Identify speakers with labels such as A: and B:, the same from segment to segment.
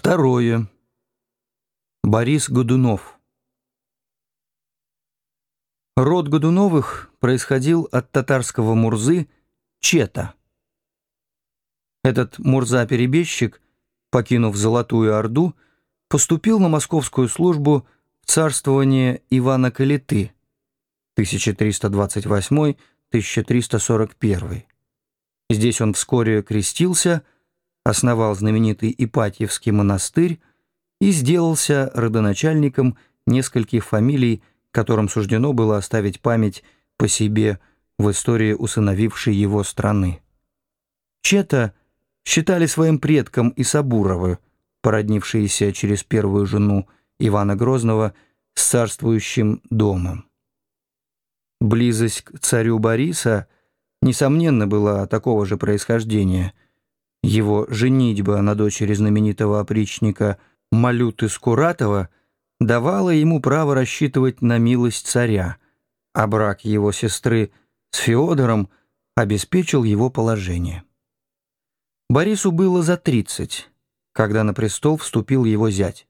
A: Второе. Борис Годунов. Род Годуновых происходил от татарского Мурзы Чета. Этот Мурза-перебежчик, покинув Золотую Орду, поступил на московскую службу в царствование Ивана Калиты 1328-1341. Здесь он вскоре крестился, основал знаменитый Ипатьевский монастырь и сделался родоначальником нескольких фамилий, которым суждено было оставить память по себе в истории усыновившей его страны. Чета считали своим предком и Сабуровы, породнившиеся через первую жену Ивана Грозного с царствующим домом. Близость к царю Бориса, несомненно, была такого же происхождения. Его женитьба на дочери знаменитого опричника Малюты Скуратова давала ему право рассчитывать на милость царя, а брак его сестры с Феодором обеспечил его положение. Борису было за тридцать, когда на престол вступил его зять.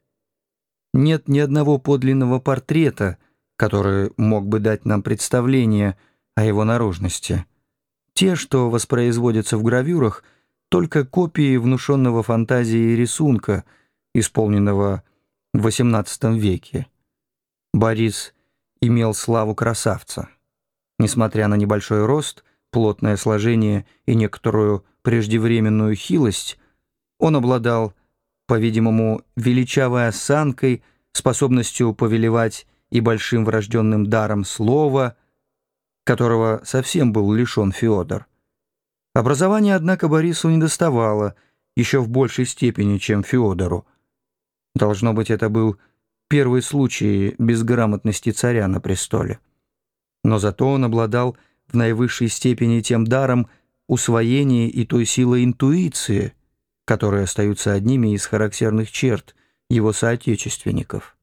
A: Нет ни одного подлинного портрета, который мог бы дать нам представление о его наружности. Те, что воспроизводятся в гравюрах, только копии внушенного фантазии рисунка, исполненного в XVIII веке. Борис имел славу красавца. Несмотря на небольшой рост, плотное сложение и некоторую преждевременную хилость, он обладал, по-видимому, величавой осанкой, способностью повелевать и большим врожденным даром слова, которого совсем был лишен Феодор. Образование, однако, Борису не доставало еще в большей степени, чем Феодору. Должно быть, это был первый случай безграмотности царя на престоле. Но зато он обладал в наивысшей степени тем даром усвоения и той силой интуиции, которые остаются одними из характерных черт его соотечественников.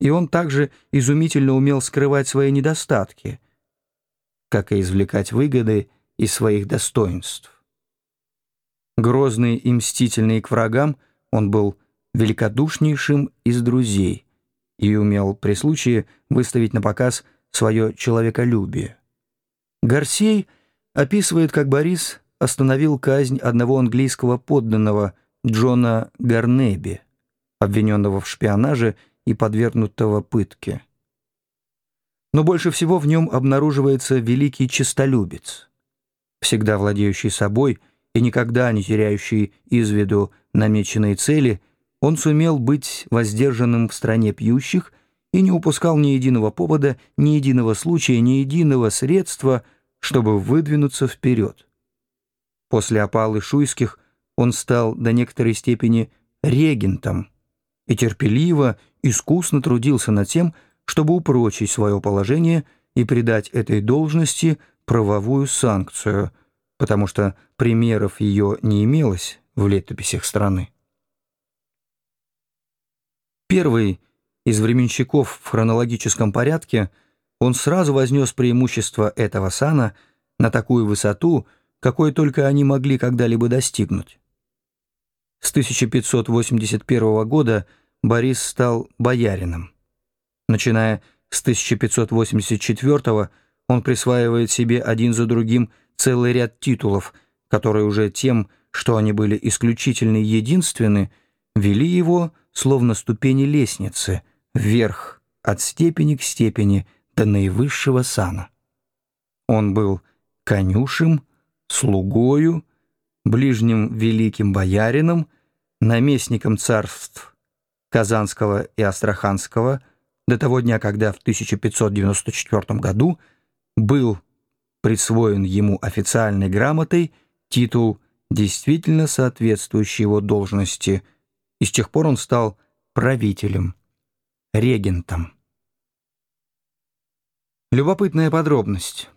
A: И он также изумительно умел скрывать свои недостатки, как и извлекать выгоды из своих достоинств. Грозный и мстительный к врагам, он был великодушнейшим из друзей и умел при случае выставить на показ свое человеколюбие. Гарсей описывает, как Борис остановил казнь одного английского подданного Джона Гарнеби, обвиненного в шпионаже и подвергнутого пытке. Но больше всего в нем обнаруживается великий честолюбец, всегда владеющий собой и никогда не теряющий из виду намеченные цели, он сумел быть воздержанным в стране пьющих и не упускал ни единого повода, ни единого случая, ни единого средства – чтобы выдвинуться вперед. После опалы шуйских он стал до некоторой степени регентом и терпеливо, искусно трудился над тем, чтобы упрочить свое положение и придать этой должности правовую санкцию, потому что примеров ее не имелось в летописях страны. Первый из временщиков в хронологическом порядке – он сразу вознес преимущество этого сана на такую высоту, какой только они могли когда-либо достигнуть. С 1581 года Борис стал боярином. Начиная с 1584 он присваивает себе один за другим целый ряд титулов, которые уже тем, что они были исключительно единственны, вели его, словно ступени лестницы, вверх, от степени к степени, до наивысшего сана. Он был конюшем, слугою, ближним великим боярином, наместником царств Казанского и Астраханского до того дня, когда в 1594 году был присвоен ему официальной грамотой титул, действительно соответствующий его должности, и с тех пор он стал правителем, регентом. Любопытная подробность.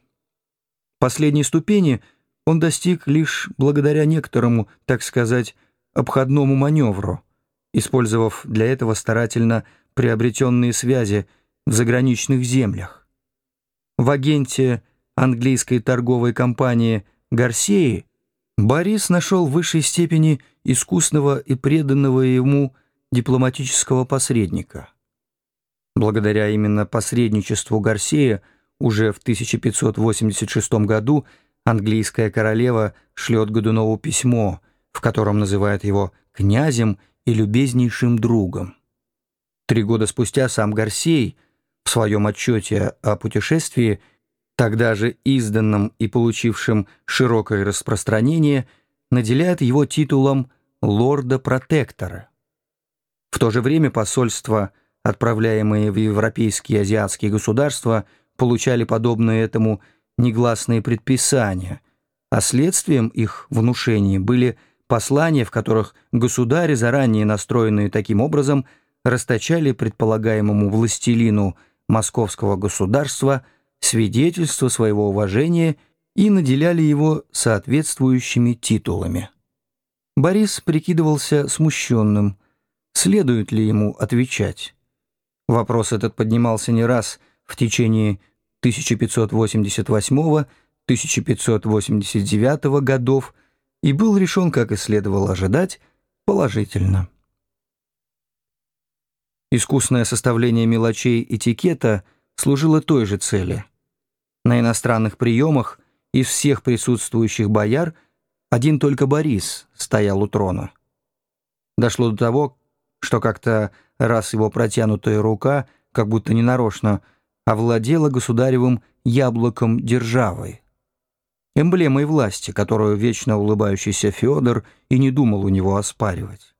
A: Последней ступени он достиг лишь благодаря некоторому, так сказать, обходному маневру, использовав для этого старательно приобретенные связи в заграничных землях. В агенте английской торговой компании «Гарсеи» Борис нашел в высшей степени искусного и преданного ему дипломатического посредника. Благодаря именно посредничеству Гарсея уже в 1586 году английская королева шлет Годунову письмо, в котором называет его «князем и любезнейшим другом». Три года спустя сам Гарсей в своем отчете о путешествии тогда же изданном и получившем широкое распространение, наделяет его титулом лорда-протектора. В то же время посольства, отправляемые в европейские и азиатские государства, получали подобные этому негласные предписания, а следствием их внушения были послания, в которых государи, заранее настроенные таким образом, расточали предполагаемому властелину московского государства – свидетельство своего уважения и наделяли его соответствующими титулами. Борис прикидывался смущенным, следует ли ему отвечать. Вопрос этот поднимался не раз в течение 1588-1589 годов и был решен, как и следовало ожидать, положительно. Искусное составление мелочей этикета служило той же цели. На иностранных приемах из всех присутствующих бояр один только Борис стоял у трона. Дошло до того, что как-то раз его протянутая рука, как будто ненарочно, овладела государевым яблоком державой. Эмблемой власти, которую вечно улыбающийся Федор и не думал у него оспаривать.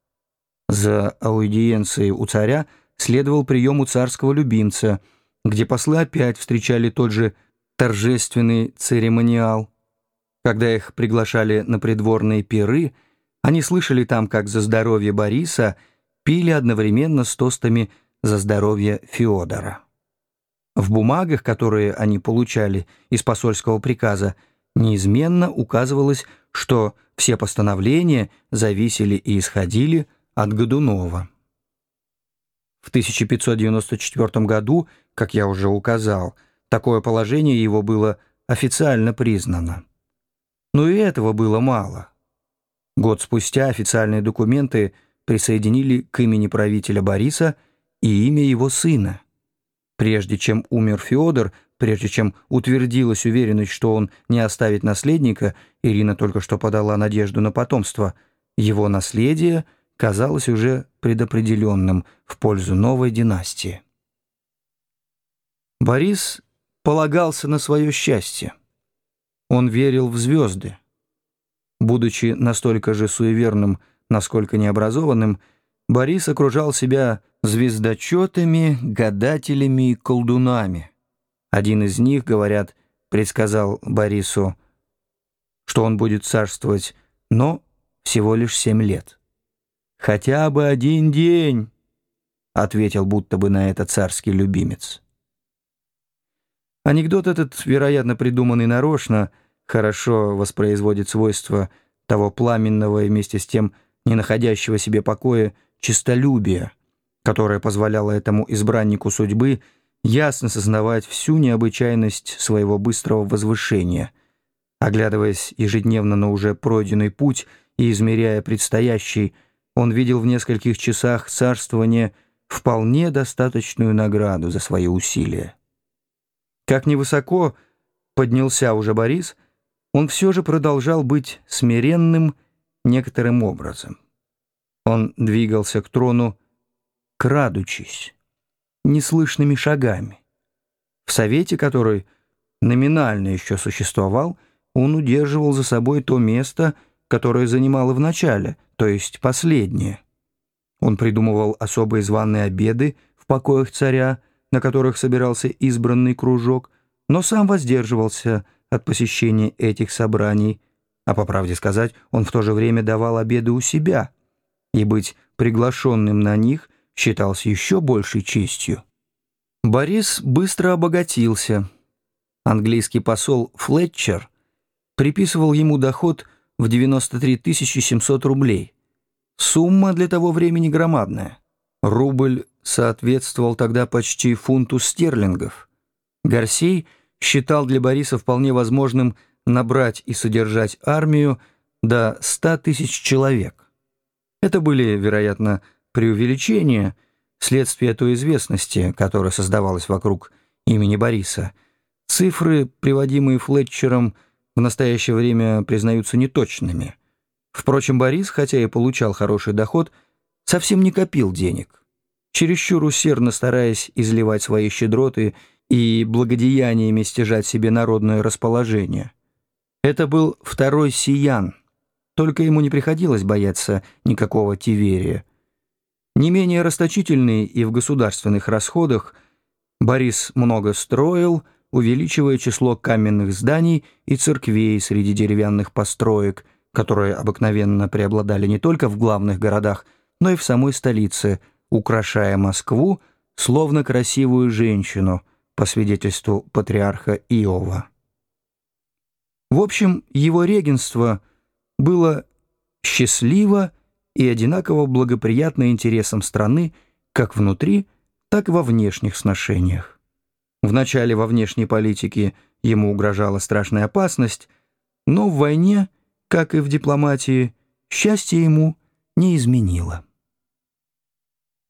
A: За аудиенцией у царя следовал прием у царского любимца, где послы опять встречали тот же торжественный церемониал. Когда их приглашали на придворные пиры, они слышали там, как за здоровье Бориса пили одновременно с тостами за здоровье Феодора. В бумагах, которые они получали из посольского приказа, неизменно указывалось, что все постановления зависели и исходили от Годунова. В 1594 году, как я уже указал, Такое положение его было официально признано. Но и этого было мало. Год спустя официальные документы присоединили к имени правителя Бориса и имя его сына. Прежде чем умер Федор, прежде чем утвердилась уверенность, что он не оставит наследника, Ирина только что подала надежду на потомство, его наследие казалось уже предопределенным в пользу новой династии. Борис полагался на свое счастье. Он верил в звезды. Будучи настолько же суеверным, насколько необразованным, Борис окружал себя звездочетами, гадателями и колдунами. Один из них, говорят, предсказал Борису, что он будет царствовать, но всего лишь семь лет. «Хотя бы один день», — ответил будто бы на это царский любимец. Анекдот этот, вероятно, придуманный нарочно, хорошо воспроизводит свойства того пламенного и вместе с тем не находящего себе покоя честолюбия, которое позволяло этому избраннику судьбы ясно сознавать всю необычайность своего быстрого возвышения, оглядываясь ежедневно на уже пройденный путь и измеряя предстоящий, он видел в нескольких часах царствования вполне достаточную награду за свои усилия. Как невысоко поднялся уже Борис, он все же продолжал быть смиренным некоторым образом. Он двигался к трону, крадучись, неслышными шагами. В совете, который номинально еще существовал, он удерживал за собой то место, которое занимало в начале, то есть последнее. Он придумывал особые званые обеды в покоях царя, на которых собирался избранный кружок, но сам воздерживался от посещения этих собраний, а по правде сказать, он в то же время давал обеды у себя, и быть приглашенным на них считался еще большей честью. Борис быстро обогатился. Английский посол Флетчер приписывал ему доход в 93 700 рублей. Сумма для того времени громадная. Рубль соответствовал тогда почти фунту стерлингов. Гарсей считал для Бориса вполне возможным набрать и содержать армию, до 100 тысяч человек. Это были, вероятно, преувеличения, следствие той известности, которая создавалась вокруг имени Бориса. Цифры, приводимые Флетчером, в настоящее время признаются неточными. Впрочем, Борис, хотя и получал хороший доход, совсем не копил денег. Чересчур усердно стараясь изливать свои щедроты и благодеяниями стяжать себе народное расположение. Это был второй сиян, только ему не приходилось бояться никакого Тиверия. Не менее расточительный и в государственных расходах, Борис много строил, увеличивая число каменных зданий и церквей среди деревянных построек, которые обыкновенно преобладали не только в главных городах, но и в самой столице, украшая Москву, словно красивую женщину, по свидетельству патриарха Иова. В общем, его регенство было счастливо и одинаково благоприятно интересам страны как внутри, так и во внешних сношениях. Вначале во внешней политике ему угрожала страшная опасность, но в войне, как и в дипломатии, счастье ему не изменило.